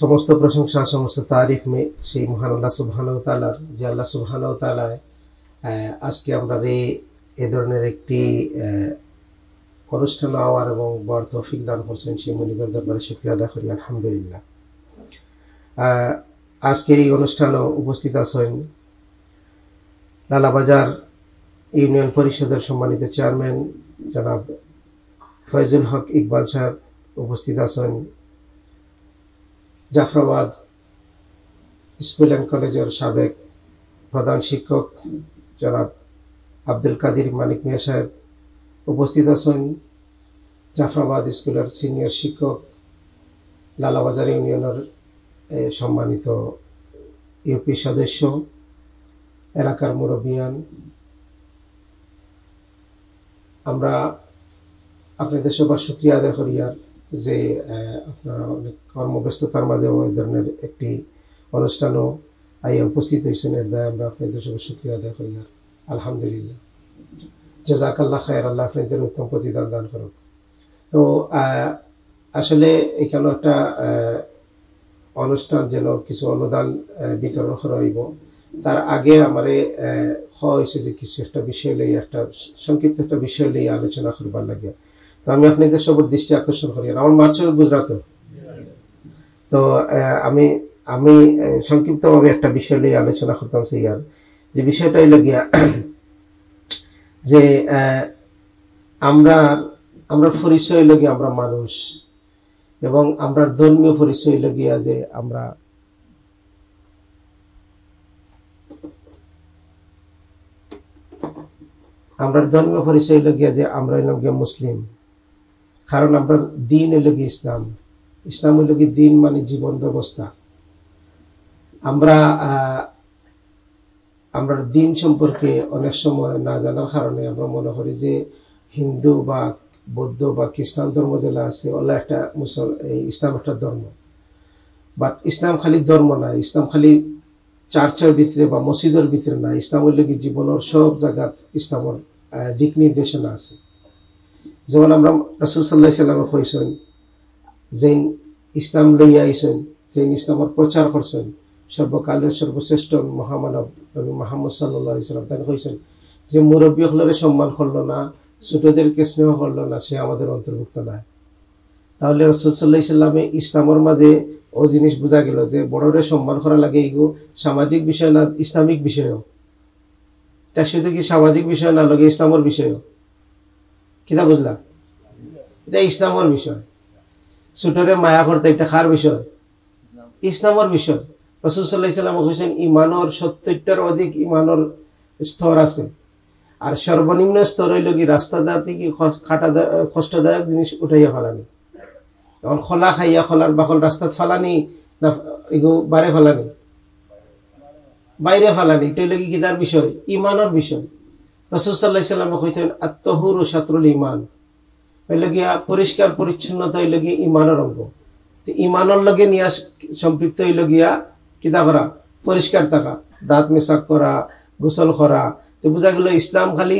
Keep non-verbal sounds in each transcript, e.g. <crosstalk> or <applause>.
সমস্ত প্রশংসা, সমস্ত তারিফ মে সেই মহান আল্লাহ সুবহান তালার যে আল্লাহ সুবহান তালায় আজকে আমরা এ ধরনের একটি অনুষ্ঠান আওয়ার এবং বর তৌফিক দান করছেন সেই মনিবের দরবারে শুক্রিয়া আদা করি, আলহামদুলিল্লাহ। আজকের এই অনুষ্ঠানও উপস্থিত আছেন লালাবাজার ইউনিয়ন পরিষদের সম্মানিত চেয়ারম্যান জনাব ফয়জুল হক ইকবাল সাহেব, উপস্থিত আছেন জাফরাবাদ স্কুল অ্যান্ড কলেজের সাবেক প্রধান শিক্ষক জনাব আব্দুল কাদির মানিক মিয়া সাহেব উপস্থিত আছেন। জাফরাবাদ স্কুলের সিনিয়র শিক্ষক লালাবাজার ইউনিয়নের সম্মানিত ইউপি সদস্য, এলাকার মুরব্বিয়ান। আমরা আপনাদের সবার সুক্রিয়া আদায় করি আর যে আপনারা অনেক কর্মব্যস্ততার মাঝে ওই ধরনের একটি অনুষ্ঠানও আইয়া উপস্থিত হয়েছেন। এর দায় আমরা আপনাদের সবার সুক্রিয়া আদায় করি। আর আলহামদুলিল্লাহ। জাজাকাল্লাহ খায়ের আল্লাহ আপনাদের উত্তম প্রতিদান দান করুক। তো আসলে এখানে একটা অনুষ্ঠান যেন কিছু অনুদান বিতরণ হইব। তার আগে আমারে হয়েছে যে কিছু একটা বিষয় লই একটা সংক্ষিপ্ত একটা বিষয় লই আলোচনা করবার লাগে তো আমি আপনাদের সবার দৃষ্টি আকর্ষণ করি। আমার মাছ গুজরাট তো আমি আমি সংক্ষিপ্তভাবে একটা বিষয় নিয়ে আলোচনা করতাম ইয়ার যে বিষয়টা হইল গিয়া <clears throat> যে আমরা আমরা পরিচয় হইল গিয়া আমরা মানুষ। এবং আমরা ধর্মীয় পরিচয় হইল গিয়া যে আমরা আমরা ধর্মীয় পরিচয় হইল গিয়া যে আমরা হইলাম গিয়া মুসলিম। কারণ আমরা দিন হইল গিয়ে ইসলাম? ইসলাম হইল গিয়ে দিন মানে জীবন ব্যবস্থা। আমরা আমরা দিন সম্পর্কে অনেক সময় না জানার কারণে আমরা মনে করি যে হিন্দু বা বৌদ্ধ বা খ্রিস্টান ধর্ম যেটা আছে ওলা একটা মুসল ইসলাম একটা ধর্ম। বাট ইসলাম খালি ধর্ম না, ইসলাম খালি চার্চের ভিতরে বা মসজিদের ভিতরে না, ইসলাম হইলে কি জীবনের সব জায়গাত ইসলামের দিক নির্দেশনা আছে। যেমন আমরা রসুল সাল্লাহ সাল্লামে কইসেন যেন ইসলাম লইয়া আইসেন যেন ইসলামের প্রচার করছেন, সর্বকালের সর্বশ্রেষ্ঠ মহামানব নবী মাহমদ সাল্লাহ ইসলাম তাই কইসেন যে মুরব্বী হলরে সম্মান করল না, ছোটদেরকে স্নেহ করল না, সে আমাদের অন্তর্ভুক্ত নয় তাহলে রসুল্লাহ ইসলামে ইসলামের মাঝে ও জিনিস বোঝা গেল যে বড়রে সম্মান করা লাগে এগো সামাজিক বিষয় না, ইসলামিক বিষয়ও। এটা শুধু কি সামাজিক বিষয় না, লাগে ইসলামের বিষয়ও। কিতা বুঝলা? এটা ইসলামের বিষয়। ছোটরে মায়া করতে এটা খার বিষয়। ইসলামের বিষয়। রসুল্লাহ ইসলাম কৈছেন ইমানের সত্তরটার অধিক ইমানের স্তর আছে। আর সর্বনিম্ন স্তর হইল কি রাস্তা দা থেকে খাটা কষ্টদায়ক জিনিস উঠাইয়া ফেলানি এখন খোলা খাইয়া খোলার বাকল রাস্তাত ফালানি না এগো বারে ফেলানি। বাইরে ফেলানি। এটা হইল কি কিতার বিষয়? ইমানের বিষয়। রসুল্লাহ ইসলামে কইতেন ইমান হইল গিয়া পরিষ্কার পরিচ্ছন্নতা হইল গিয়া অঙ্গ। ইমানের লগে নিয়ে সম্পৃক্ত হইল কিতা করা? পরিষ্কার থাকা, দাঁত মেশাক করা, গোসল করা। তো বোঝা গেল ইসলাম খালি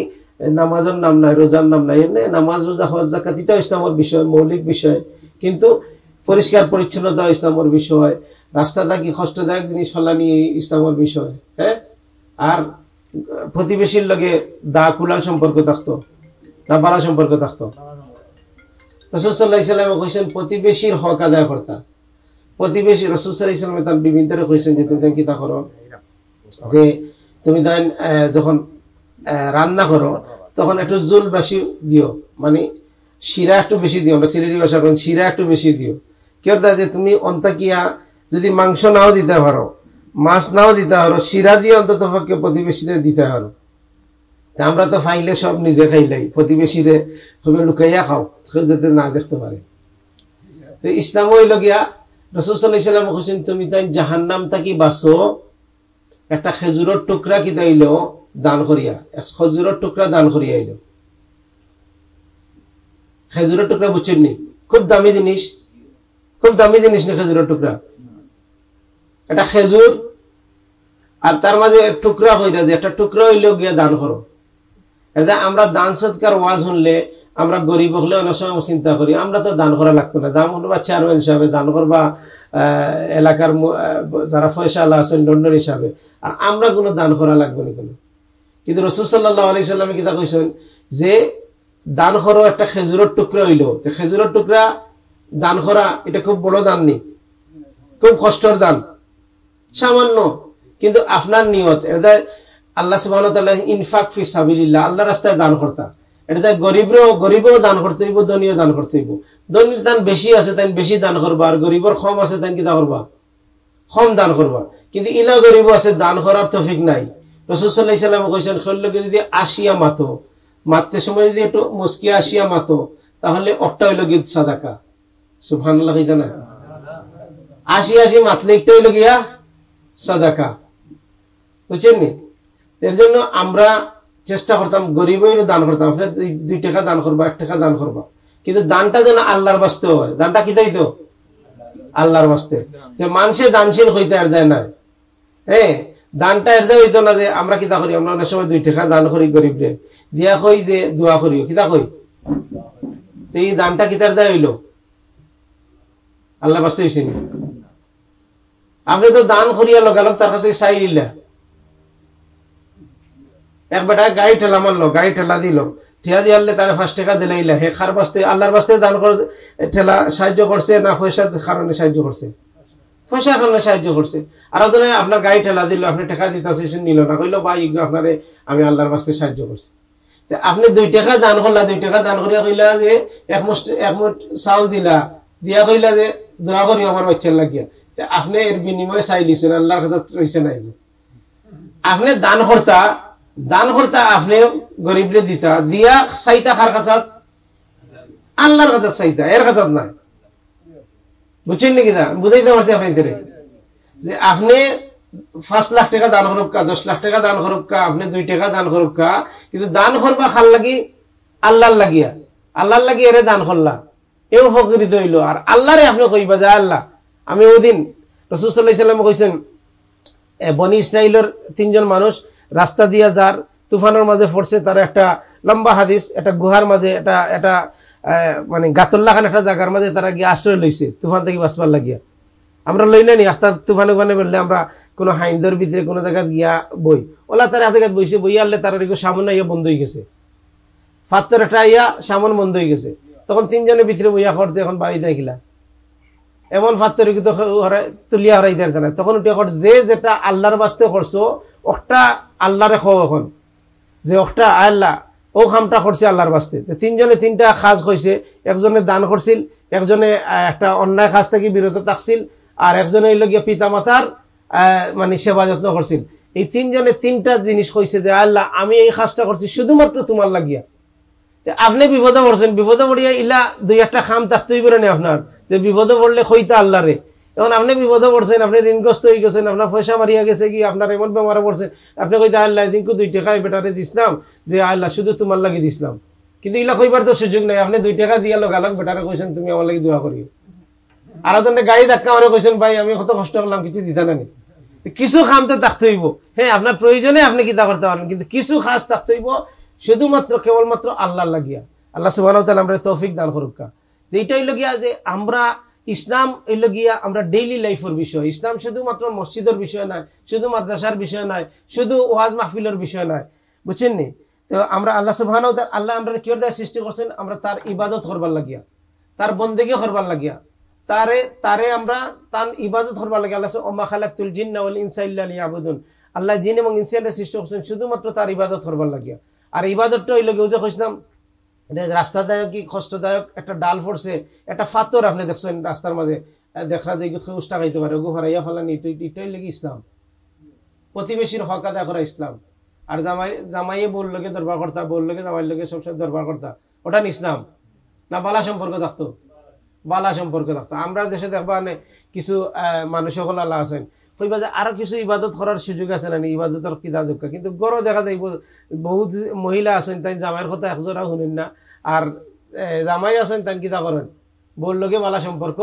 নামাজের নাম নাই, রোজার নাম নাই। এমনি নামাজ, রোজা, হজ জাকাত এটাও ইসলামের বিষয়, মৌলিক বিষয়। কিন্তু পরিষ্কার পরিচ্ছন্নতা ইসলামের বিষয় রাস্তা থাকি কষ্টদায়ক জিনিস ফেলানি ইসলামের বিষয় হ্যাঁ? আর প্রতিবেশীর লগে দা কুলাল সম্পর্ক থাকতো না বালা সম্পর্ক থাকতো। রসুল্লাহ ইসলামে প্রতিবেশীর হক আদায় প্রতিবেশী তার বিভিন্ন যে, তুমি কিতা করো? যে তুমি যখন রান্না করো, তখন একটু জোল বেশি দিও মানে শিরা একটু বেশি দিও, আমরা সিলেটি ভাষা শিরা একটু বেশি দিও। কেউ যে তুমি অন্তাকিয়া যদি মাংস নাও দিতে পারো মাছ নাও দিতে পারো, শিরা দিয়ে অন্তত পক্ষে প্রতিবেশীরে দিতে পারো। আমরা তো ফাইলে সব নিজে খাইলাই প্রতিবেশীরে সবে লুকাইয়া খাও, কেউ যাতে না দেখতে পারে। তো ইসলাম হইল গিয়া রসুল্লাহ ইসলাম কৈছেন তুমি তাই জাহান্নাম তাকি বাঁচো, একটা খেজুরের টুকরা কি তাইল দান করিয়া খেজুরের টুকরা দান করিয়া আইল। খেজুরের টুকরা বুঝছেন নি? খুব দামি জিনিস, খুব দামি জিনিস নি খেজুরের টুকরা। একটা খেজুর আর তার মাঝে টুকরা হইরা যে, একটা টুকরা হইলেও গিয়া দান করো। আমরা দান সৎকার ওয়াজ শুনলে আমরা গরিব হলে অনেক সময় চিন্তা করি, আমরা তো দান করা লাগতো না। দাম বা চেয়ারম্যান হিসাবে, দান করবা এলাকার যারা ফয়সা আল্লাহ আছেন লন্ডন হিসাবে। আর আমরা কোনো দান করা লাগবে না কোনো? কিন্তু রসুল সাল্লাহ আলি সাল্লামে কিতা কইছেন? যে দান করো একটা খেজুরের টুকরা হইল খেজুরের টুকরা দান করা, এটা খুব বড় দান নেই। খুব কষ্টর দান। সামান্য। কিন্তু আপনার নিয়ত, এটা আল্লাহ সুবাহ ইনফাক ফি সাবিল্লাহ আল্লাহ রাস্তায় দান করতা। এটা গরিবরেও, গরিবও দান করতে হইব, ধনীও দান করতে হইব। ধনীর দান বেশি আছে তাই বেশি দান করবা, আর গরিবর কম আছে তাই কিতা করবা? কম দান করবা। কিন্তু ইলা গরিব আছে, দান করার তফিক নাই। রসুল্লাহ কইছেন শরীরকে যদি আসিয়া মাতো, মারতে সময় যদি একটু মুসকিয়া আসিয়া মাতো, তাহলে অট্টা হইল গীত সাদাকা। সুফান না? আসি আসি মাতলে একটা হইল গিয়া সাদাকা। বুঝছেন এর জন্য আমরা চেষ্টা করতাম গরিবই দান করতাম। দুই টাকা দান করবা, এক টাকা দান করবা। কিন্তু দানটা যেন আল্লাহর বাস্তে হয়। দানটা কি তাই তো আল্লাহর বাস্তে। যে মানুষে দানশীল হইতে আর দেয় না হ্যাঁ দানটা এর দেয় হইতো না যে আমরা কিতা করি? আমরা অনেক সময় দুই টাকা দান করি গরিবরে। দিয়া কই যে দোয়া করি কিতা কই? এই দানটা কিতার দেয় হইল? আল্লাহ বাস্তে হয়েছে আপনি তো দান করিয়া লগালাম, তার কাছে চাই নিলা। এক বেটা গাড়ি ঠেলা মারলো, গাড়ি ঠেলা দিল। ঠিয়া দিয়ে আনলে তারা পাঁচ টাকা দিলাইলা হে খার বাস্তে, আল্লাহর বাস্তে দান করে ঠেলা সাহায্য করছে না পয়সার কারণে সাহায্য করছে? পয়সার কারণে সাহায্য করছে। আর ওদের আপনার গাড়ি ঠেলা দিল, আপনি টাকা দিতেছে, সে নিল না। কইলো বা ইগো আপনারে আমি আল্লাহর বাস্তে সাহায্য করছি। আপনি দুই টাকা দান করলা, দুই টাকা দান করিয়া কইলা যে, এক মুঠ এক মুঠ চাউল দিলা। দিয়া কইলা যে, দোয়া করি আমার বাচ্চার লাগিয়া। আপনি এর বিনিময়ে চাই দিচ্ছেন আল্লাহর কাছে রয়েছে নাই আপনি দান কর্তা দান কর্তা আপনি গরিবরে দিতা, দিয়া চাইতা কার কাছাত? আল্লাহর চাইতা, এর কাছাত বুঝছেন নাকি না? বুঝাইতে পারছি যে আপনি পাঁচ লাখ টাকা দান করুকা দশ লাখ টাকা দান আপনি দুই টাকা দান করুকা কিন্তু দান করবা খাল লাগি? আল্লাহর লাগিয়া। আল্লাহর লাগি এরে দান করলা। এও ফকরিত হইল। আর আল্লাহরে আপনি কইবা যে আল্লাহ, আমি ওদিন রসুসাল্লাহ কইছেন বনি ইসরাইলের তিনজন মানুষ রাস্তা দিয়া যার তুফানের মাঝে পড়ছে, তার একটা লম্বা হাদিস, একটা গুহার মাঝে, একটা একটা মানে গাতল্লাখান একটা জায়গার মাঝে তারা গিয়ে আশ্রয় লইছে, তুফান থেকে বাঁচবার লাগিয়া। আমরা লই নি আস্তা তুফানে উফানে বললে আমরা কোনো হাইন্দর ভিতরে কোনো জায়গায় গিয়া বই। ওলা তার জায়গায় বইছে বই আনলে তার সামনে ইয়া বন্ধ হয়ে গেছে। ফাত্তর একটা ইয়া সামন বন্ধ হয়ে গেছে। তখন তিনজনের ভিতরে বইয়া করতে এখন বাড়িতে গিলা এমন ফাত্তর কিন্তু তুলিয়া হরাই দেয় তখন যে যেটা আল্লাহর বাস্তে করছ, ওটা আল্লাহরে খাও এখন যে ওটা আল্লাহ, ও খামটা করছে আল্লাহর বাস্তে। তিনজনে তিনটা খাজ কইছে, একজনে দান করছিল, একজনে একটা অন্যায় খাজ থেকে বিরত থাকছিল, আর একজনে হইল গিয়ে পিতা মাতার মানে সেবা যত্ন করছিল। এই তিনজনে তিনটা জিনিস কইছে যে, আল্লাহ, আমি এই কাজটা করছি শুধুমাত্র তোমার লাগিয়া। আপনি বিপদে পড়ছেন, বিপদে পড়িয়া ইলা দুই একটা খাম থাকতেই পারে আপনার। যে বিপদে পড়লে খইতা আল্লাহরে। এখন আপনি বিপদে পড়ছেন, আপনি ঋণগ্রস্ত হয়ে গেছেন, আপনার পয়সা মারিয়া গেছে কি, আপনার এমন বেমারে পড়ছেন। আপনি কইতে আল্লাহ দিনকু দুই টাকায় বেটারে দিসলাম যে আল্লাহ শুধু তোমার লাগে দিসলাম কিন্তু ইলা কইবার তো সুযোগ নাই, আপনি দুই টাকা দিয়া লগালক বেটারে কইছেন, তুমি আমার লাগে দোয়া করি আর ওখানে গাড়ি ধাক্কা মারে কইছেন, ভাই, আমি কত কষ্ট করলাম, কিছু দিতা না কিছু খাম তো থাকতে হইব হ্যাঁ আপনার প্রয়োজনে আপনি কিতা করতে পারেন, কিন্তু কিছু খাস থাকতে হইব শুধুমাত্র, কেবলমাত্র আল্লাহ লাগিয়া। আল্লাহ সুবাহ আমরা তৌফিক দান করুকা যে এইটা হইল গিয়া যে আমরা ইসলাম হইল গিয়া আমরা ডেইলি লাইফের বিষয়। ইসলাম শুধুমাত্র মসজিদের বিষয় নয় শুধু মাদ্রাসার বিষয় নয় শুধু ওয়াজ মাহফিলের বিষয় নয় বুঝছেন নি? তো আমরা আল্লাহ সুবাহ আল্লাহ আমরা কি সৃষ্টি করছেন? আমরা তার ইবাদত করবার লাগিয়া, তার বন্দেগি করবার লাগিয়া। তারে তারে আমরা তার ইবাদত করবার লাগে আল্লাহ ওমা খালাকুল জিন্না ইনসা ইল্লা আবুদুন আল্লাহ জিন এবং ইনসাইলের সৃষ্টি করছেন, শুধুমাত্র তার ইবাদত করবার লাগিয়া। আর ইবাদতটা হইল কেউ যে কইছিলাম রাস্তাদায়ক কি কষ্টদায়ক? একটা ডাল পড়ছে একটা ফাতর আপনি দেখছেন রাস্তার মাঝে। দেখা যায় উষ্টা খাইতে পারে, গো হারাইয়া ফেলানি এটাই লেগে ইসলাম। প্রতিবেশীর হক আদায় করা ইসলাম। আর জামাই জামাইয়ে বল লোকে দরবার কর্তা বল লোকে জামাইয়ের লোকে সবসময় দরবার কর্তা। ওটা ইসলাম। না, বালা সম্পর্ক থাকতো। বালা সম্পর্ক থাকতো। আমরা দেশে দেখবা কিছু মানুষ সকল আল্লাহ আছেন। কইবা যে আরও কিছু ইবাদত করার সুযোগ আছে না ইবাদতের কিতা দুঃখ কিন্তু গড় দেখা যায় বহুত মহিলা আছেন তাই জামাইয়ের কথা একজোড়া শুনেন না। আর জামাই আছেন তাই কিতা করেন বল লগে বালা সম্পর্ক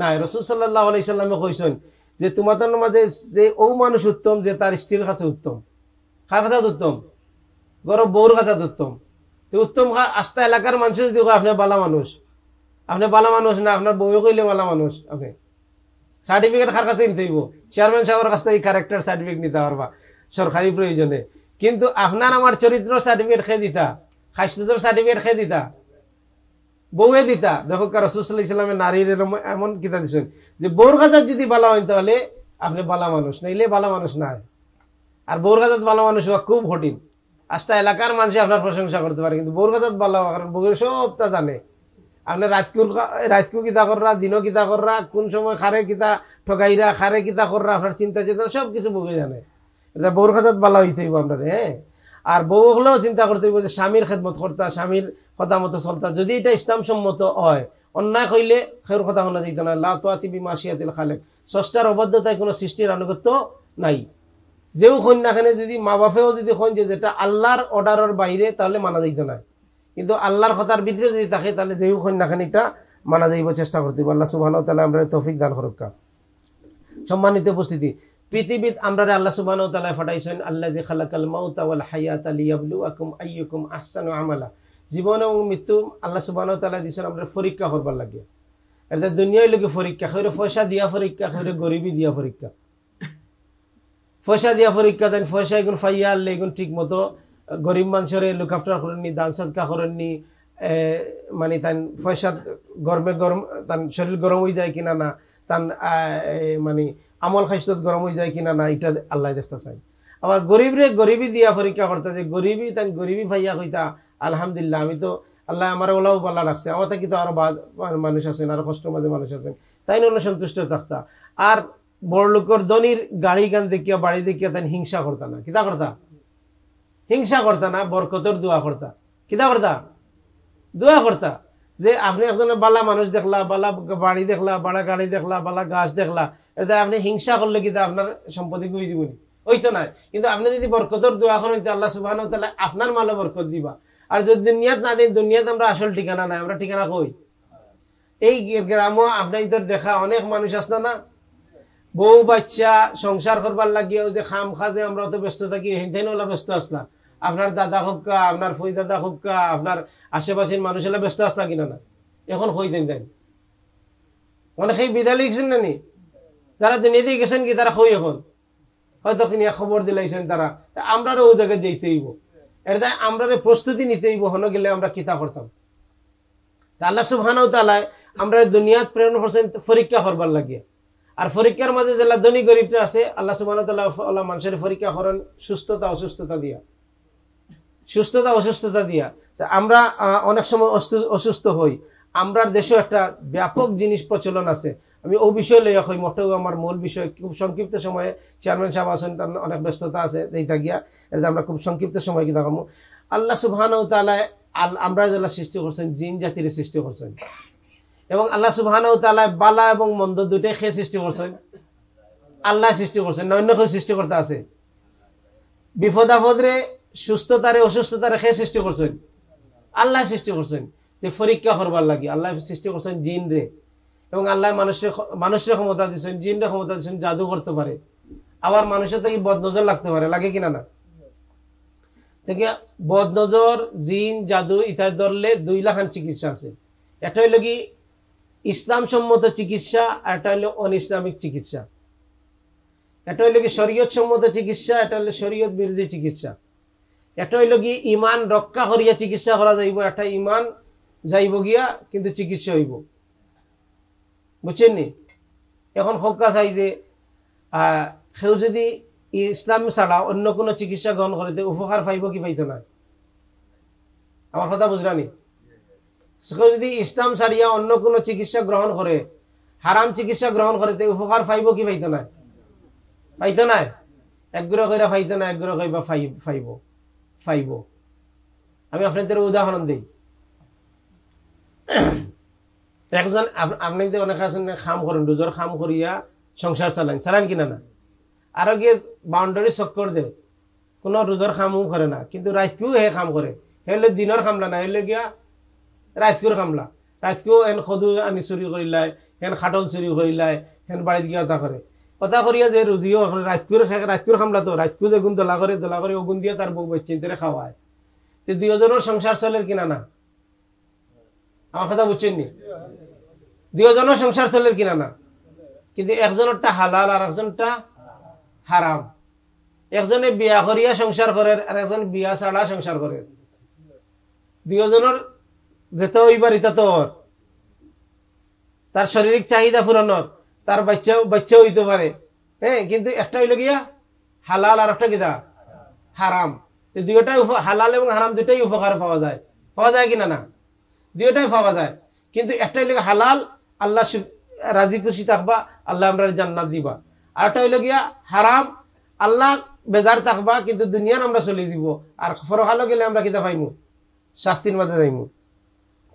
নাই। রসুল সাল্লাহ আলাইসাল্লামে কইসেন যে, তোমাদের মাঝে যে ও মানুষ উত্তম, যে তার স্ত্রীর কাছে উত্তম। কার কাছে উত্তম? গরব বউর কাছে উত্তম। তো উত্তম আস্থা এলাকার মানুষ যদি আপনার বালা মানুষ। আপনি বালা মানুষ না, আপনার বউ কইলে বালা মানুষ। আপনি সার্টিফিকেট কার কাছে নিতে চেয়ারম্যান সাহেবের কাছ থেকে ক্যারেক্টার সার্টিফিকেট নিতে পারবা। সরকারি প্রয়োজনে। কিন্তু আপনার আমার চরিত্র সার্টিফিকেট খেয়ে দিতা স্বাস্থ্যর সার্টিফিকেট খেয়ে দিতা, বউয়ে দিতা। দেখো রসুল্লাহ ইসলামের নারীর এমন কিতা দিছেন যে বউর কাজার যদি বালা হয় তাহলে আপনি বালা মানুষ, নাইলে বালা মানুষ নাই। আর বউর কাজাত বালা মানুষ হওয়া খুব কঠিন। আস্তা এলাকার মানুষ আপনার প্রশংসা করতে পারে, কিন্তু বউর কাজাত বালা কারণ বউয়ের সবটা জানে। আপনি রাজকুর রাজকু কিতা কররা দিনও কিতা কররা কোন সময় খারে কিতা ঠকাইরা খারে কিতা কররা আপনার চিন্তা চেতনা সব কিছু বউকে জানে এটা বউর কাজাত বালা হইতে হইব আপনার হ্যাঁ আর বউ হলেও চিন্তা করতে হইব যে স্বামীর খেদমত করতা স্বামীর কথা মতো চলতা যদি এটা ইসলাম সম্মত হয় অন্যায় কইলে খের কথা শোনা যেত না লা তোয়াতি বিমাসিয়াতিল খালেক ষষ্ঠার অবদ্ধতায় কোনো সৃষ্টির আনুগত্য নাই। যেও কন্যাখানে যদি মা বাপেও যদি কন যে যেটা আল্লাহর অর্ডারের বাইরে, তাহলে মানা যাইত না। কিন্তু আল্লাহর কথার ভিতরে যদি থাকে, তাহলে যেও কন্যাখানিটা মানা যাইব, চেষ্টা করতে আল্লাহ সুবাহ তাহলে আমরা তৌফিক দান করক্কা সম্মানিত উপস্থিতি, পৃথিবীত আমরা আল্লাহ সুবাহ তালা ফাটাইছেন আল্লাহ যে খালাকাল মাউতা ওয়াল হায়াত আলিয়াবলু আকুম আইয়ুকুম আহসানু আমালা। জীবন এবং মৃত্যু আল্লাহ সুবাহ তালা দিয়েছেন, আমরা পরীক্ষা করবার লাগে। এটা দুনিয়ায় লোকে পরীক্ষা খৈরে পয়সা দিয়া পরীক্ষা খৈরে গরিবি দিয়া পরীক্ষা। পয়সা দিয়া পরীক্ষা দেন, পয়সা এগুন ফাইয়া আনলে এগুন ঠিক মতো গরিব মানুষের লুক আফটার করেননি, দান সাদকা করেননি মানে তান পয়সা গরমে গরম, তান শরীর গরম হয়ে যায় কিনা না, তান মানে আমল খাইস্তত গরম হয়ে যায় কিনা না এটা আল্লাহ দেখতে চাই আবার গরিবরে গরিবি দিয়া পরীক্ষা করতে যে গরিবি তান গরিবি ফাইয়া কইতা, আলহামদুলিল্লাহ, আমি তো আল্লাহ আমার ওলাও পাল্লা রাখছে, আমার থেকে তো আরও বাদ মানুষ আছেন, আরও কষ্ট মাঝে মানুষ আছেন, তাই না সন্তুষ্ট থাকতা? আর বড় লোকের ধনির গাড়ি গান দেখিয়া, বাড়ি দেখিয়া তাই হিংসা করতা না, কিতা করতা? হিংসা করতা না বরকতর দোয়া করতা কিতা করতা দোয়া করতা যে আপনি একজনের বালা মানুষ দেখলা, বালা বাড়ি দেখলা, বালা গাড়ি দেখলা, বালা গাছ দেখলা এটা আপনি হিংসা করলে কিন্তু আপনার সম্পত্তি গুই জীবনী ওইতো নাই। কিন্তু আপনি যদি বরকতর দোয়া করেন তো আল্লাহ সুবাহ তাহলে আপনার মালে বরকত দিবা। আর যদি দুনিয়াত না দিন, দুনিয়াতে আমরা আসল ঠিকানা নাই আমরা ঠিকানা কই? এই গ্রামও আপনার তো দেখা অনেক মানুষ আসলো না বউ বাচ্চা সংসার করবার লাগিয়েও যে খাম খাজে আমরা তো ব্যস্ত থাকি হেনতেন ওলা ব্যস্ত আসলাম। আপনার দাদা হোক্কা আপনার ফই দাদা হোক্কা আপনার আশেপাশের মানুষ এলা ব্যস্ত আসলা কিনা না? এখন হই দেন দেন। অনেকেই বিদায় লিখছেন না নি? যারা দুনিয়াতে গেছেন কি, তারা হই এখন। হয়তো কিনিয়া খবর দিলাইছেন তারা। আমরারও ও জায়গায় যেতে হইব। এটা আমরা প্রস্তুতি নিতে হইব হন গেলে আমরা কিতা করতাম। তা আল্লাহ সুবহানাহু তাআলায় আমরা দুনিয়াত প্রেরণ করছেন, পরীক্ষা করবার লাগে আর পরীক্ষার মাঝে যেলা ধনী গরিবটা আছে, আল্লাহ তাআলা আল্লাহ মানুষের পরীক্ষা করেন সুস্থতা, অসুস্থতা দিয়া। সুস্থতা, অসুস্থতা দিয়া। তা আমরা অনেক সময় অসু- অসুস্থ হই। আমরার দেশেও একটা ব্যাপক জিনিস প্রচলন আছে। আমি ও বিষয় লইয়া হই মোটেও আমার মূল বিষয় খুব সংক্ষিপ্ত সময়ে চেয়ারম্যান সাহেব আছেন, তার অনেক ব্যস্ততা আছে, এইটা গিয়া, এটা আমরা খুব সংক্ষিপ্ত সময় কি দেখাবো। আল্লাহ সুবহান তালায় আমরা যেটা সৃষ্টি করছেন, জিন জাতির সৃষ্টি করছেন। এবং আল্লাহ সুবহান তালায় বালা এবং মন্দ দুটাই খেয়ে সৃষ্টি করছেন। আল্লাহ সৃষ্টি করছেন, অন্য কেউ সৃষ্টি করতে আছে। বিপদ আপদরে সুস্থতারে অসুস্থতারে খেয়ে সৃষ্টি করছেন। আল্লাহ সৃষ্টি করছেন। যে পরীক্ষা করবার লাগে, আল্লাহ সৃষ্টি করছেন জিন রে। এবং আল্লাহ মানুষের মানুষের ক্ষমতা দিচ্ছেন জিনরে ক্ষমতা দিচ্ছেন জাদু করতে পারে। আবার মানুষের থেকে বদনজর লাগতে পারে, লাগে কিনা না? থেকে বদনজর, জিন, জাদু ইত্যাদি ধরলে দুই লাখান চিকিৎসা আছে। একটা হইল কি ইসলাম সম্মত চিকিৎসা আর একটা হইল অন ইসলামিক চিকিৎসা। এটা হইল কি শরীয়ত সম্মত চিকিৎসা এটা হইল শরীয়ত বিরোধী চিকিৎসা। এটা হইল কি ইমান রক্ষা করিয়া চিকিৎসা করা যাইব এটা ইমান যাইব গিয়া কিন্তু চিকিৎসা হইব। বুঝছেন নি? এখন সবকা চাই যে সেও যদি ইসলাম ছাড়া অন্য কোনো চিকিৎসা গ্রহণ করে উপকার পাইব কি পাইতো না? আমার কথা বুঝলানি সেও যদি ইসলাম ছাড়িয়া অন্য কোনো চিকিৎসা গ্রহণ করে হারাম চিকিৎসা গ্রহণ করে তে উপকার পাইব কি পাইতো না পাইতো না একগ্রহ কইরা পাইতো না একগ্রহ কইবা ফাইব ফাইব ফাইব আমি আপনাদের উদাহরণ দিই <coughs> একজন আপ- আপনি যে অনেক আছেন খাম করেন রোজর খাম করিয়া সংসার চালান চালান কিনা না আরও গিয়ে বাউন্ডারি চক্কর দে। কোনো রোজর খামও করে না। কিন্তু রাজকেও হে কাম করে হেলে দিনের খামলা না হেলে গিয়া রাজকেও খামলা রাজকেও হেন সদু আনি চুরি কৰিলাই হেন খাটল চুরি কৰিলাই হেন বাড়িত গিয়া কথা করে কথা করিয়া যে রুজিও রাজকুর রাজকুর খামলা তো? যে গুণ দোলা করে দোলা করে ওগুন দিয়ে তার বউ চিন্তারে খাওয়ায় তো দুজনের সংসার চলের কিনা না আমার কথা বুঝছেন নি? দুজনের সংসার চলের কিনা না কিন্তু একজনেরটা হালাল আর একজনটা হারাম একজনে বিয়া করিয়া সংসার করে আর একজন বিয়া ছাড়া সংসার করে দুজনের যেতে ওইবার ইতা তো। তার শারীরিক চাহিদা পূরণর। তার বাচ্চাও বাচ্চাও হইতে পারে। হ্যাঁ কিন্তু একটা হইল গিয়া হালাল আর একটা কিতা হারাম। দুইটাই হালাল এবং হারাম দুটাই উপকার পাওয়া যায়। পাওয়া যায় কিনা না? দুইটাই পাওয়া যায়। কিন্তু একটা হইল হালাল, আল্লাহ রাজি খুশি থাকবা, আল্লাহ আমরা জান্নাত দিবা। আর একটা হইল গিয়া হারাম, আল্লাহ বেজার থাকবা, কিন্তু দুনিয়ার আমরা চলে যাব আর ফরকালো গেলে আমরা কিতা পাইমু? শাস্তির মাঝে যাইমু।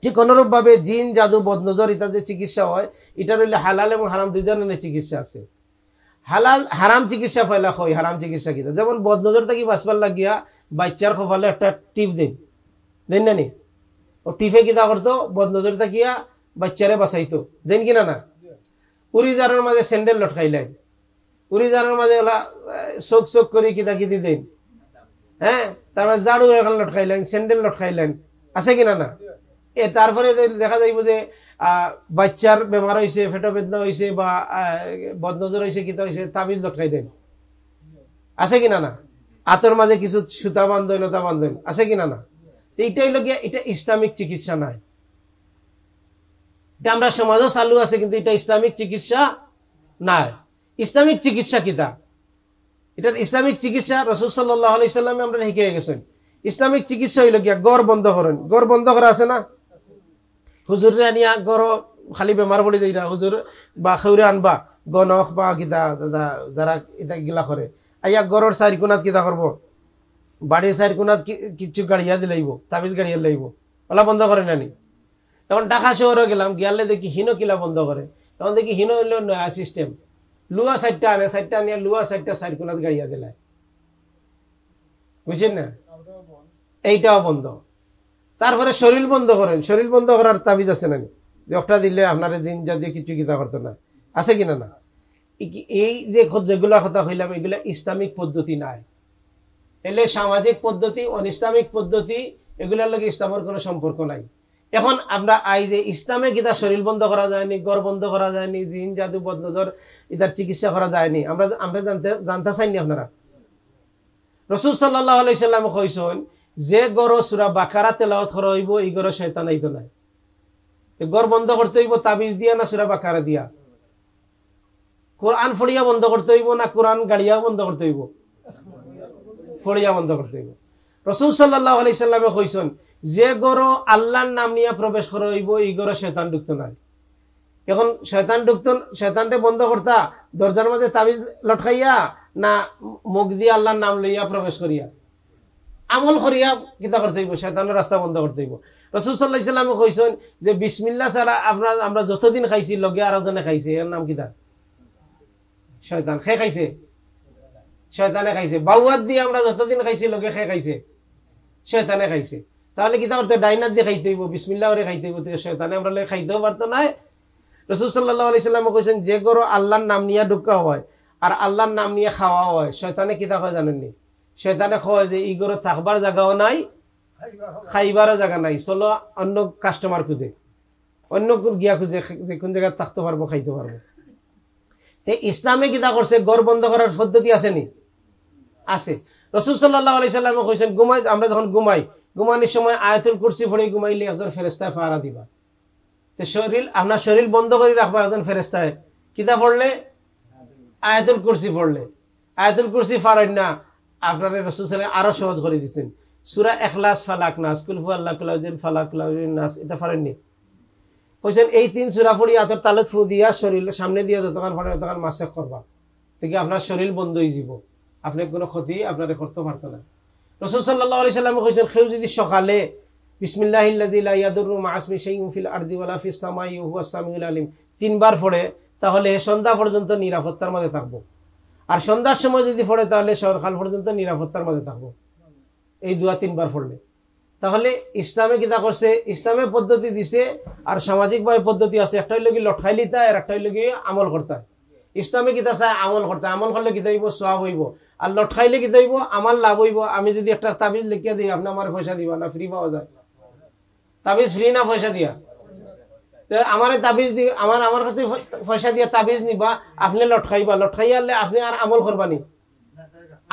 ঠিক অনুরূপ ভাবে জিন, জাদু, বদনজর ইত্যাদি যে চিকিৎসা হয়, এটা রইলে হালাল এবং হারাম দুই ধরনের চিকিৎসা আছে। হালাল, হারাম চিকিৎসা ফয়লা হয় হারাম চিকিৎসা কিতা যেমন বদনজর থাকি বাঁচবার লাগিয়া বাচ্চার কপালে একটা টিপ দেন। দেন না নি? ও টিপে কিতা করতো? বদনজর থাকিয়া বাচ্চারে বাঁচাইতো। দেন কিনা না? উড়িদারের মাঝে স্যান্ডেল লটকাইলেন। উড়িদারের মাঝে ওলা চোখ চোখ করে কিতা কিতি দেন। হ্যাঁ? তারপরে জাড়ু এখন লটকাইলেন, স্যান্ডেল লটকাইলেন। আছে কিনা না? এ, তারপরে দেখা যাইব যে বাচ্চার বেমার হয়েছে ফেটো বেদনা হয়েছে বা বদনজর হয়েছে কিতা হয়েছে তাবিজ লটকাই দেন। আছে কিনা না আতর মাঝে কিছু সুতা বান্ধন, লতা বান্ধন। আছে কিনা না এইটাই লোক এটা ইসলামিক চিকিৎসা নাই। এটা আমরা সমাজও চালু আছে, কিন্তু এটা ইসলামিক চিকিৎসা নাই। ইসলামিক চিকিৎসা কিতা? এটা ইসলামিক চিকিৎসা রসুল সাল্লাহ আলি সাল্লামে আমরা শিখে গেছেন। ইসলামিক চিকিৎসা হইল গিয়া, গড় বন্ধ করেন। গড় বন্ধ করা আছে না? হুজুরে আনিয়া গড় খালি বেমার পড়ে যাই হুজুর বা খেউরে আনবা, গণক বা দাদা যারা এটা গিলা করে আইয়া গড়র চারি কোনাত কিতা করব বাড়ির চারি কোনাত কিছু গাড়িয়া দিলাইব তাবিজ গাড়িয়া লাইব ওলা বন্ধ করে নানি তখন ঢাকা শহরে গেলাম, গিয়ালে দেখি হিনো কিলা বন্ধ করে তখন দেখি হিনো হইল নয়া সিস্টেম লুয়া সাইডটা আনে সাইডটা আনিয়া লুয়া সাইডটা সাইড কোনাত গাড়িয়া দিলায় বুঝছেন না এইটাও বন্ধ। তারপরে শরীর বন্ধ করেন। শরীর বন্ধ করার তাবিজ আছে নানি যে দিলে আপনার জিন জাতীয় কিছু কিতা করতো না। আছে কিনা না? এই যে যেগুলা কথা হইলাম এগুলা ইসলামিক পদ্ধতি নাই। এলে সামাজিক পদ্ধতি, অনিসলামিক পদ্ধতি, এগুলার লগে ইসলামের কোনো সম্পর্ক নাই। এখন আমরা আই যে ইসলামে গীতা শরীর বন্ধ করা যায়নি, গড় বন্ধ করা যায়নি, জিন, জাদু, বদনজর ইতার চিকিৎসা করা যায়নি। আমরা আমরা জানতে জানতে চাইনি আপনারা? রসুল সাল্লাহ আলাইসাল্লাম কইসন যে গড় সুরা বাকারা তেলাওয়াত করা হইব, এই গড় শয়তান আইতো নাই গড় বন্ধ করতে হইব, তাবিজ দিয়া না সুরা বাকারা দিয়া? কোরআন ফড়িয়া বন্ধ করতে হইব না কোরআন গাড়িয়া বন্ধ করতে হইব? ফড়িয়া বন্ধ করতে হইব। রসুল সাল্লাহ আলাইসাল্লামে কইসন, যে গড় আল্লাহর নাম নিয়ে প্রবেশ করা হইব, এই গড় শয়তান ঢুকতো নাই। এখন শয়তান ঢুকতো, শয়তানটা বন্ধ করতা, দরজার মধ্যে তাবিজ লটকাইয়া, না মুখ দিয়ে আল্লাহর নাম লইয়া প্রবেশ করিয়া? আমল করিয়া কিতা করতে হইব শয়তানের রাস্তা বন্ধ করতে হইব। রসুল সাল্লাহ ইসলামে কইসন যে বিসমিল্লা ছাড়া আমরা আমরা যতদিন খাইছি, লগে আরও জনে খাইছে। এর নাম কিতা? শয়তান। খে খাইছে? শয়তানে খাইছে। বাউয়াত দিয়ে আমরা যতদিন খাইছি, লগে খে খাইছে। শয়তানে খাইছে। তাহলে কিতা করতে ডাইনার দিয়ে খাইতে হইব বিসমিল্লা করে খাইতে হইব। শয়তানে আমরা লগে খাইতেও পারতো না। রসুল সাল্লাহ আলি কইছেন যে গরো আল্লাহর নাম নিয়ে ঢুকা হয়, আর আল্লাহর নাম নিয়ে খাওয়া হয়, শয়তানে কিতা হয় জানেননি? শয়তানে কয় যে, ই গরো থাকবার জায়গাও নাই, খাইবারও জায়গা নাই। চলো অন্য কাস্টমার খুঁজে। অন্য গিয়া খুঁজে, যে কোন জায়গায় থাকতে পারব, খাইতে পারব। তে ইসলামে কিতা করছে গড় বন্ধ করার পদ্ধতি আসেনি আছে। রসুল সাল্লাহ আলি সাল্লামে কইছেন, ঘুমাই, আমরা যখন ঘুমাই, ঘুমানোর সময় আয়াতুল কুরসি ফড়ে ঘুমাইলে একজন ফেরেস্তায় ফারা দিবা। তো শরীর, আপনার শরীর বন্ধ করে রাখবা একজন ফেরেস্তায় কিতা পড়লে? আয়াতুল কুরসি পড়লে। আয়াতুল কুরসি ফারেন না। আপনার রসুল সাল্লাম আরও সহজ করে দিচ্ছেন সুরা এখলাস ফালাক নাস কুলফু আল্লাহ কুলাউজিন ফালাক কুলাউজিন নাস, এটা ফারেননি কইছেন, এই তিন সুরা ফড়ি আতর তালত ফু দিয়া শরীর, সামনে দিয়ে যতক্ষণ ফাড়ে ততক্ষণ মাসে করবা। থেকে আপনার শরীর বন্ধ হয়ে যাব আপনি কোনো ক্ষতি আপনার করতে পারতো না। রসুল সাল্লাহ আলি সাল্লাম কইছেন, কেউ যদি সকালে তিনবার পড়ে, তাহলে সন্ধ্যা পর্যন্ত নিরাপত্তার মধ্যে থাকব। আর সন্ধ্যার সময় যদি পড়ে তাহলে সকাল পর্যন্ত নিরাপত্তার মধ্যে থাকব। এই দুয়া তিনবার পড়লে তাহলে ইসলামে কিতা করছে? ইসলামে পদ্ধতি দিছে, আর সামাজিকভাবে পদ্ধতি আছে। একটা হইলে কি লঠাই লিতা, আর একটা হইলে কি আমল করতা। ইসলামে কিতা চায়? আমল করতে। আমল করলে কিতা হইব সব হইব। আর লঠাইলে কিতা হইব আমার লাভ হইব। আমি যদি একটা তাবিজ লিখিয়া দিই, আপনি আমার পয়সা দিবা না ফ্রি পাওয়া যায়। তাবিজ ফ্রি না পয়সা দিয়া? আমার তাবিজ দি আমার আমার কাছে পয়সা দিয়ে তাবিজ নিবা, আপনি লটকাইবা। লটকাই আনলে আপনি আর আমল করবানি।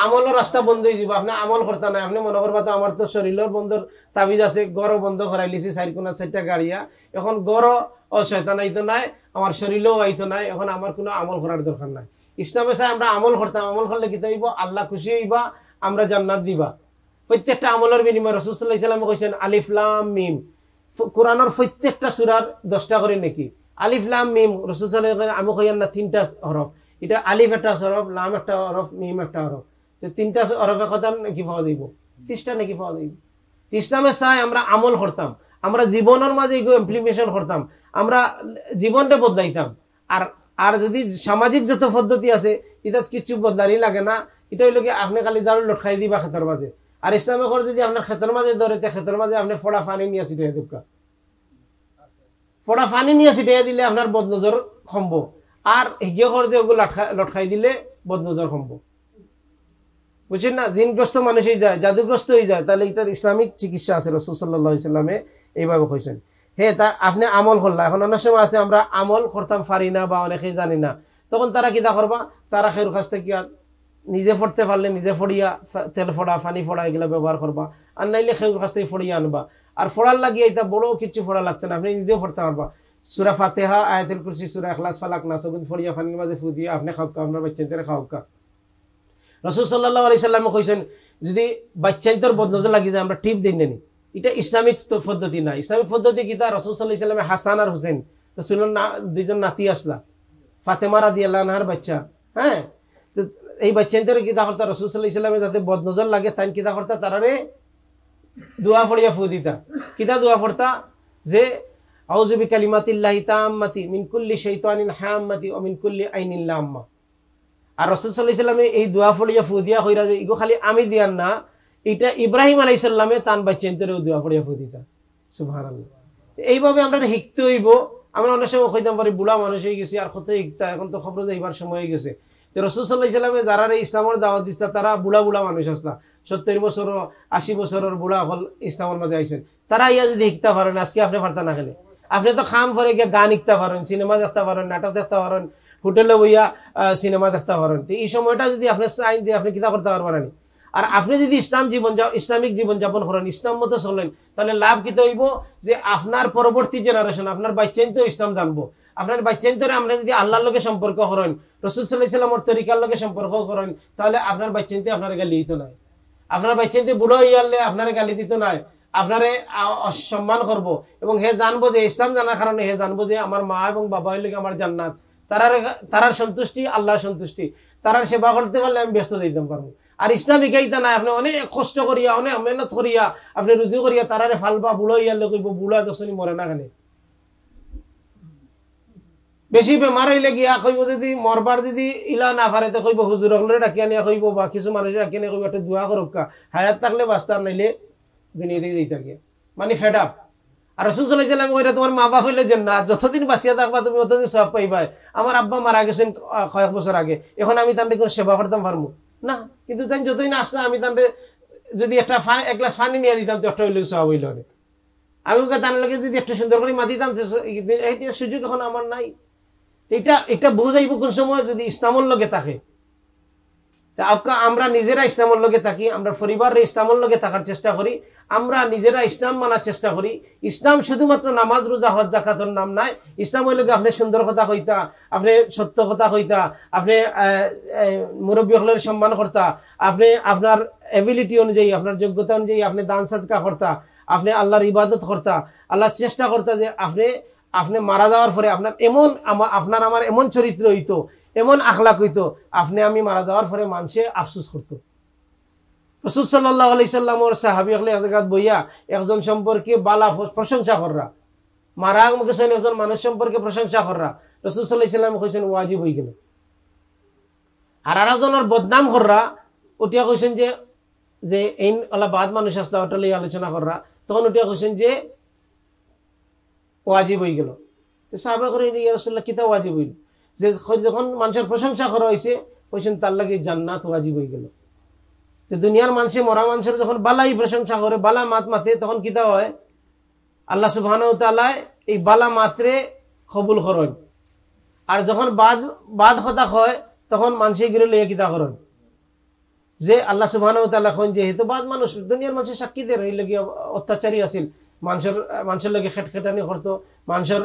আমলের রাস্তা বন্ধ হয়ে যাব, আপনি আমল করতে নাই। আপনি মনে করবা তো আমার তো শরীরের বন্ধর তাবিজ আছে গড় বন্ধ করাই লিছি চারি কোনা চারটা গাড়িয়া। এখন গড় ও শয়তান আইতো নাই আমার শরীরেও আইতো নাই, এখন আমার কোনো আমল করার দরকার নাই। ইসলামে চাই আমরা আমল করতাম আমল করলে কি হইব আল্লাহ খুশি হইবা, আমরা জান্নাত দিবা। প্রত্যেকটা আমলের বিনিময় রসুল্লাহ ইসলামে কৈছেন আলিফলাম মিম। কোরআনের প্রত্যেকটা সুরার দশটা করে নাকি? আলিফ, লাম, মিম রসুল্লাহ আমি কইয়ান না তিনটা হরফ এটা আলিফ একটা হরফ লাম একটা হরফ মিম একটা হরফ তিনটা হরফে কথা নাকি পাওয়া যাইব ত্রিশটা নাকি পাওয়া যাইব ইসলামে চাই আমরা আমল করতাম। আমরা জীবনের মাঝে এগুলো ইমপ্লিমেশন করতাম। আমরা জীবনটা বদলাইতাম। আর আর যদি সামাজিক যত পদ্ধতি আছে এটা কিছু বদলারই লাগে না। এটা হইল কি, আপনি খালি জারু লটকাই দিবা খেতের মাঝে আর ইসলামে করে যদি আপনার খেতের মাঝে ধরে খেতের মাঝে আপনি ফোড়া পানি নিয়ে ছিটিয়ে দুঃখা ফোড়া পানি নিয়ে ছিটিয়ে দিলে আপনার বদনজর সম্ভব আর হিগে কর যে ওগুলো লটকাই দিলে বদনজর সম্ভব বুঝছেন না? জিনগ্রস্ত মানুষ হয়ে যায়, জাদুগ্রস্ত হয়ে যায়, তাহলে এটার ইসলামিক চিকিৎসা আছে, রসুল সাল্লাহ ইসলামে এইভাবে কইছেন। হে, তা আপনি আমল করলা। এখন অনেক সময় আছে, আমরা আমল করতাম, পারি না বা অনেকেই জানি না। তখন তারা কিতা করবা? তারা খের কাছ থেকে নিজে ফড়তে পারলে নিজে ফড়িয়া তেল ফড়া পানি ফড়া এগুলো ব্যবহার করবা। আর নাইলে খেউর কাছ থেকে ফড়িয়া আনবা। আর ফড়ার লাগিয়ে এটা বড় কিছু ফড়া লাগতে না, আপনি নিজেও ফড়তে পারবা। সুরা ফাতেহা, আয়াতুল কুরসি, সুরা এখলাস ফালাক না, সগুন ফড়িয়া, ফানির মাঝে ফু দিয়ে আপনি খাওকা আপনার বাচ্চাদের খাওকা রসুল সাল্লাহ আলি সাল্লামে কইছেন, যদি বাচ্চাইতর বদনজর লাগি যায়, আমরা টিপ দিন নেনি। এটা ইসলামিক পদ্ধতি না। ইসলামিক পদ্ধতি কি তা? রসুল সাল্লাহ ইসলামে হাসান আর হুসেন না দুইজন নাতি আসলা। ফাতেমা রাদি আল্লাহর বাচ্চা হ্যাঁ? এই বাচ্চাইতরে কিতা করতা? রসুল সাল্লাহ ইসলামে যাতে বদনজর লাগে তাই কিতা করতা? তারারে দোয়া ফড়িয়া ফু দিতা। কিতা দোয়া ফড়তা যে আউজুবি কালিমাতিল্লাহি তাম্মাতি মিনকুল্লি শৈতানিন হাম্মাতি ও মিনকুল্লি আইনিল্লা আম্মা আর রসুল্লাহামে এই দোয়া ফড়িয়া ফুদিয়া হইরা যে, ইগো খালি আমি দিয়ান না, এটা ইব্রাহিম আলাইসাল্লামে তান বাচ্চেন্তরেও দোয়া ফড়িয়া ফুদিতা সুভান এইভাবে আমরা শিখতে হইব। আমরা অনেক সময় কইতাম পারি, বুড়া মানুষ হয়ে গেছি, আর কত শিখতা? এখন তো খবর যাইবার সময় হয়ে গেছে। রসুল্লাহ ইসলামে যারা ইসলামের দাওয়াত দিস্তা তারা বুড়া বুড়া মানুষ আসলা। সত্তর বছর, আশি বছরের বুড়া হল ইসলামের মাঝে আইসেন তারা ইয়া যদি শিখতে পারেন, আজকে আপনি পারতা না খেলে। আপনি তো খাম করে গিয়ে গান শিখতে পারেন, সিনেমা দেখতে পারেন, নাটক দেখতে পারেন, হোটেলে বইয়া সিনেমা দেখতে পারেন। তো এই সময়টা যদি আপনি চাই, যে আপনি কিতা করতে পারবেন আর আপনি যদি ইসলাম জীবন ইসলামিক জীবন যাপন করেন, ইসলাম মতো চলেন, তাহলে লাভ কিতে হইব? যে আপনার পরবর্তী জেনারেশন আপনার বাচ্চাইন তো ইসলাম জানব। আপনার বাচ্চাইন তো আমরা যদি আল্লাহর লোকে সম্পর্ক করেন রসুল সাল্লাহ ইসলামর তরিকার লোকে সম্পর্ক করেন তাহলে আপনার বাচ্চাইনতে আপনার গালি দিত নাই। আপনার বাচ্চাইনতে বুড়ো হইয়ালে আপনার গালি দিত নাই। আপনারে সম্মান করব এবং হে জানব যে ইসলাম জানার কারণে হে জানব যে আমার মা এবং বাবা হইলে আমার জান্নাত। তারার তারার সন্তুষ্টি আল্লাহর সন্তুষ্টি। তারার সেবা করতে পারলে আমি ব্যস্ত দিতে পারব। আর ইসলামিক এইটা নাই, আপনি অনেক কষ্ট করিয়া, অনেক মেহনত করিয়া, আপনি রুজু করিয়া তারারে ফালবা, বুড়ো ইয়ালে কইব, বুড়া দশনি মরে না কেনে? বেশি বেমার হইলে গিয়া কইব যদি মরবার যদি ইলা না পারে তো কইব হুজুর হলে ডাকি আনিয়া কইব বা কিছু মানুষ ডাকি আনিয়া কইব একটা দোয়া করুক হায়াত থাকলে বাস্তার নাইলে দুনিয়া দিয়ে দিতে মানে ফেড আপ আর রসুল্লাহ সাল্লাম ওইটা তোমার মা বাপ হইলে যে না যতদিন বাঁচিয়া থাকবা, তুমি অতদিন সব পাইবাই। আমার আব্বা মারা গেছেন কয়েক বছর আগে। এখন আমি তাদের কোনো সেবা করতাম পারব না, কিন্তু তাই যতদিন আসলে আমি তাদের যদি একটা এক গ্লাস পানি নিয়ে দিতাম তো একটা হইলে সব হইল আমি ওকে তার লগে যদি একটু সুন্দর করে মাতিতাম সুযোগ এখন আমার নাই। এটা এটা বোঝাইব কোন সময় যদি ইসলামর লগে থাকে। আমরা নিজেরা ইসলামের লগে থাকি, আমরা পরিবারের ইসলামের লগে থাকার চেষ্টা করি, আমরা নিজেরা ইসলাম মানার চেষ্টা করি। ইসলাম শুধুমাত্র নামাজ, রোজা, হজ জাকাতর নাম নাই। ইসলাম হইলে আপনি সুন্দর কথা কইতা, আপনি সত্য কথা কইতা, আপনি মুরব্বী হলের সম্মান করতা, আপনি আপনার এবিলিটি অনুযায়ী, আপনার যোগ্যতা অনুযায়ী আপনি দান সাদকা করতা, আপনি আল্লাহর ইবাদত করতা, আল্লাহর চেষ্টা করতা যে আপনি আপনি মারা যাওয়ার পরে আপনার এমন আপনার আমার এমন চরিত্র হইতো, এমন আখলাক হইতো, আপনি আমি মারা যাওয়ার পরে মানুষে আফসুস করতো। রসুল সাল্লাহ আলি সাহাবি বইয়া একজন সম্পর্কে বালা প্রশংসা কররা। মারা গেছেন একজন মানুষ সম্পর্কে প্রশংসা কররা। রসুল সাল্লাহ ইসলাম কইছেন, ওয়াজিব হয়ে গেল। আর আর আরেকজনের বদনাম কররা ওটিয়া কইছেন যে যে এই ওলা বাদ মানুষ আসলা, ওটা আলোচনা কররা। তখন ওটিয়া কইছেন যে ওয়াজিব হয়ে গেল। সাহাবা করে রসুল্লাহ কিতা ওয়াজিব হইল? যে যখন মানুষের প্রশংসা করা হয়েছে কইছেন তার লাগে জান্নাত ওয়াজিব হয়ে গেল। যে দুনিয়ার মানুষে, মরা মানুষের যখন বালাই প্রশংসা করে, বালা মাত মাতে, তখন কিতা হয়? আল্লাহ তালায় এই বালা মাত্রে কবুল করেন। আর যখন বাদ বাদ হতা হয়, তখন মানুষে গিরে লইয়া কিতা করেন? যে আল্লাহ সুবহান তাল্লাহ যেহেতু বাদ মানুষ, দুনিয়ার মানুষের সাক্ষী দিয়ে রইল গিয়ে অত্যাচারী আছিল মানুষের মানুষের লগে খেট খেটানি করতো, মানুষের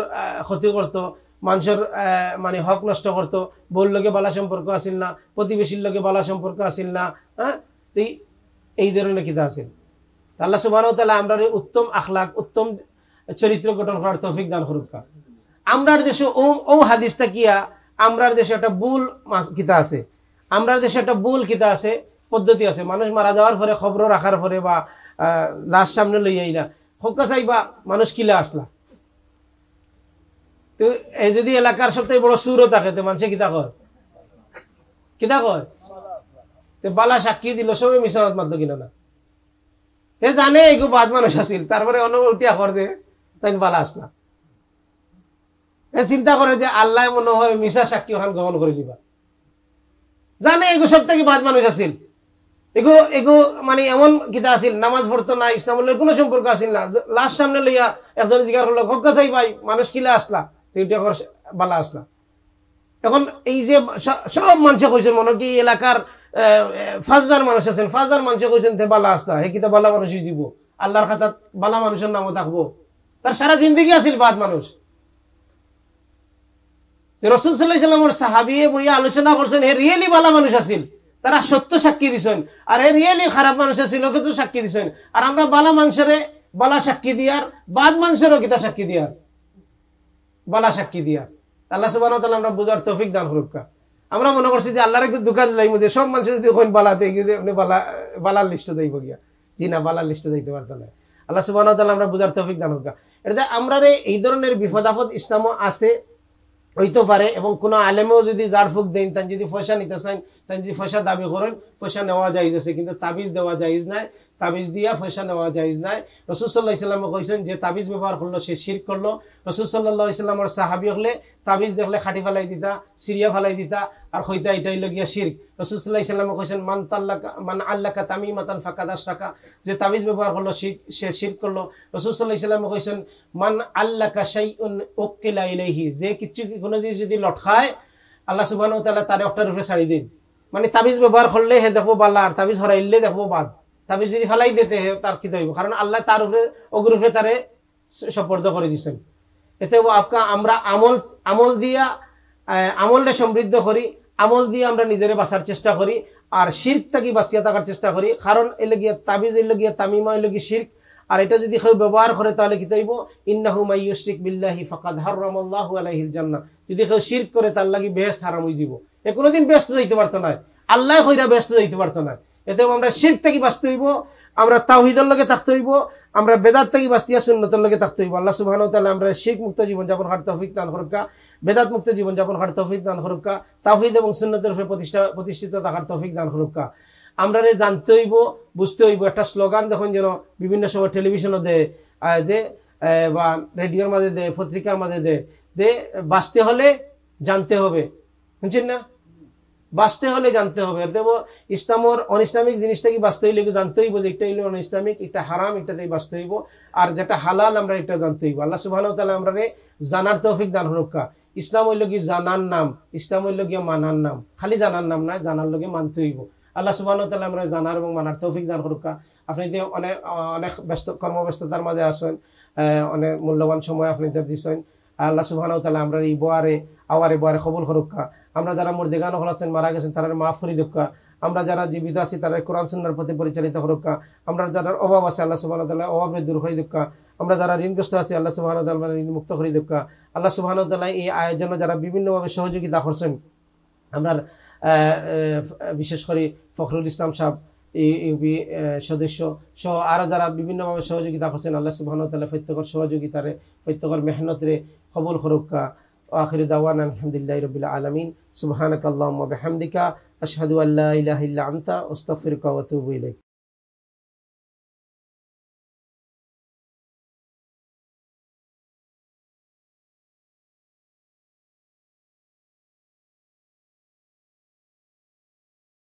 ক্ষতি করতো, মানুষের মানে হক নষ্ট করতো, বউর লগে বালা সম্পর্ক আসিল না, প্রতিবেশীর লগে বালা সম্পর্ক আসিল না হ্যাঁ? এই ধরনের কিতা আছিল। আল্লাহ সুবাহ তালা আমরা উত্তম আখলাক, উত্তম চরিত্র গঠন করার তৌফিক দান করুকা আমরার দেশে ও ও হাদিসটা কিয়া আমরার দেশে একটা বুল কিতা আছে। আমরার দেশে একটা বুল কিতা আছে, পদ্ধতি আছে। মানুষ মারা যাওয়ার পরে খবর রাখার পরে বা লাশ সামনে লইয়াই না। হকা চাইবা মানুষ কিলা আসলা। তো এই যদি এলাকার সবথেকে বড় সুরও থাকে, তো মানুষে কিতা কয়? কিতা কয়? তো বালা সাক্ষী দিল, সবে মিশনত মারতো কিনা না। এ জানে এগু বাদ মানুষ আছিল, তারপরে অন্য উঠিয়া কর যে তাই বালা আসলা। এ চিন্তা করে যে, আল্লাহ মনে হয় মিশা সাক্ষী ওখান গ্রহণ করে দিবা। জানে এগু সব থেকে বাদ মানুষ আছিল। এগু এগু মানে এমন কিতা আছিল, নামাজ পড়তো না, ইসলামের কোনো সম্পর্ক আছিল না। লাস্ট সামনে লইয়া একজন জিজ্ঞাসা করল হকা চাই ভাই, মানুষ কিলা আসলা? বালা আসলা। এখন এই যে সব মানুষে কইছেন, মনে কি এলাকার ফাজদার মানুষ আছেন ফাজদার মানুষে কইছেন, তে বালা আসলা, হে কিতা বালা মানুষই দিব, আল্লাহর খাতাত বালা মানুষের নামও থাকব। তার সারা জিন্দগি আছিল বাদ মানুষ। রসুল সাল্লাহ সাল্লামর সাহাবিয়ে বইয়া আলোচনা করছেন, হে রিয়েলি বালা মানুষ আছিল? তারা সত্য সাক্ষী দিছেন। আর হে রিয়েলি খারাপ মানুষ আছিল তো সাক্ষী দিছেন। আর আমরা বালা মানুষের বালা সাক্ষী দিয়ার, বাদ মানুষেরও কিতা সাক্ষী দিয়ার। বালা সাক্ষী দিয়া আল্লাহ সুবাহ আমরা বোঝার তৌফিক দান হরুকা আমরা মনে করছি যে আল্লাহর দোকান লাইম যে সব মানুষ যদি কোন বালা দিয়ে বালা, বালার লিস্ট দেব গিয়া। জি না, বালার লিস্ট দিতে পারতো না। আল্লাহ সুবাহ আমরা বোঝার তৌফিক দান হরুকা এটা আমরা এই ধরনের বিপদ আপদ ইসলামও আছে হইতে পারে এবং কোনো আলেমেও যদি জারফুক দেন তাই যদি পয়সা নিতে চান তাই যদি পয়সা দাবি করেন, পয়সা নেওয়া যাইজ আছে, কিন্তু তাবিজ দেওয়া যাইজ নাই। তাবিজ দিয়া পয়সা নেওয়া যায় নাই। রসুসাল্লাহ ইসলামে কইছেন যে তাবিজ ব্যবহার করল, সে শির করল। রসুসাল্লাহ ইসলামর সাহাবি হলে তাবিজ দেখলে খাটি ফেলাই দিতা, সিরিয়া ফেলাই দিতা, আর হইতা এটাই লগিয়া শির রসুসাল্লাহ ইসলামে কইছেন, মান তাল্লাকা, মান আল্লাকা তামি মাতান ফাঁকাদাস টাকা যে তাবিজ ব্যবহার করল সে শির করল। রসুসাল্লাহ ইসলামে কইছেন, মান আল্লাকা সাই ওকিলা ইলাইহি। যে কিছু কোনো জিনিস যদি লটখায়, আল্লাহ সুবাহ তালা তার একটা রূপে ছাড়ি দিন। মানে তাবিজ ব্যবহার করলে হে দেখব বাল্লা আর তাবিজ হরাইলে দেখব বাদ। তাবিজ যদি ফেলাই দিতে, তার কি হইব। কারণ আল্লাহ তার উপরে অগ্রুপে তারে সপর্দ করে দিচ্ছেন এতে আপকা আমরা আমল আমল দিয়া আমলটা সমৃদ্ধ করি, আমল দিয়ে আমরা নিজেরে বাঁচার চেষ্টা করি, আর শির্ক থাকি বাঁচিয়া থাকার চেষ্টা করি। কারণ এলে গিয়া তাবিজ এলে গিয়া তামিমা এলে গিয়ে শির্ক, আর এটা যদি কেউ ব্যবহার করে তাহলে কি তাইব ইন্নাহু মাইয়ুশরিক বিল্লাহি ফাকাদ হারামাল্লাহু আলাইহিল জান্নাহ। যদি কেউ শিরক করে, তার লাগি বেহেশত হারাম হই দিব এ কোনোদিন ব্যস্ত যাইতে পারতো না। আল্লাহ কইরা ব্যস্ত যাইতে পারতো না। এতে আমরা শির থেকে বাঁচতে হইব, আমরা তাহিদের লগে থাকতে হইব, আমরা বেদাত থেকে বাঁচতিয়া সুন্নতের লগে থাকতে হইব। আল্লাহ সুবাহ তাহলে আমরা শিখ মুক্ত জীবনযাপন হার তৌফিক দান হরকা বেদাত মুক্ত জীবনযাপন হার তৌফিক দান হরকা তাহিদ এবং সুন্নতের প্রতিষ্ঠা, প্রতিষ্ঠিত থাকার তৌফিক দান হরকা আমরা জানতে হইব, বুঝতে হইব, একটা স্লোগান দেখুন যেন বিভিন্ন সময় টেলিভিশনও দেয় যে বা রেডিওর মাঝে দেয় পত্রিকার মাঝে যে বাঁচতে হলে জানতে হবে। বুঝছেন না? বাঁচতে হলে জানতে হবে। দেব ইসলামর অনিসলামিক জিনিসটা কি বাঁচতে হইলে জানতে হইব যে একটা হইলে অনিসলামিক এটা হারাম, এটাতেই বাঁচতে হইব। আর যেটা হালাল, আমরা এটা জানতে হইব। আল্লাহ সুবাহ তাহলে আমরা জানার তৌফিক দান হরক্কা ইসলাম হইল কি জানার নাম, ইসলাম হইল গিয়ে মানার নাম। খালি জানার নাম নয়, জানার লগে মানতে হইব। আল্লাহ সুবাহ তাহলে আমরা জানার এবং মানার তৌফিক দান হরক্কা আপনি যে অনেক অনেক ব্যস্ত, কর্মব্যস্ততার মাঝে আসেন অনেক মূল্যবান সময় আপনি দিচ্ছেন আল্লাহ সুবাহ তাহলে আমরা এই বোয়ারে, আওয়ারে বোয়ারে খবর হরক্কা আমরা যারা মোর দেগানো হলাছেন মারা গেছেন তারা মাফ করি দক্কা। আমরা যারা জীবিত আছি, তারা কোরআন সুন্নার প্রতি পরিচালিত হরক্কা। আমরা যারা অভাব আছে, আল্লাহ সুবাহ তাল্লাহ অভাবে দূর হয়ে দক্কা। আমরা যারা ঋণগ্রস্ত আছি, আল্লাহ সুবাহ তাল্লাহ ঋণ মুক্ত করে দক্কা। আল্লাহ সুবাহ তাল্লাহ এই আয়োজনে যারা বিভিন্নভাবে সহযোগিতা করছেন, আমরা বিশেষ করে ফখরুল ইসলাম সাহেব ইউপি সদস্য সহ আরও যারা বিভিন্নভাবে সহযোগিতা করছেন, আল্লাহ সুবাহ তাল্লাহ প্রত্যেকর সহযোগিতারে, প্রত্যেকর মেহনতরে কবুল وآخر دعوانا الحمد لله رب العالمين. سبحانك اللهم وبحمدك أشهد أن لا إله إلا أنت أستغفرك وأتوب إليك.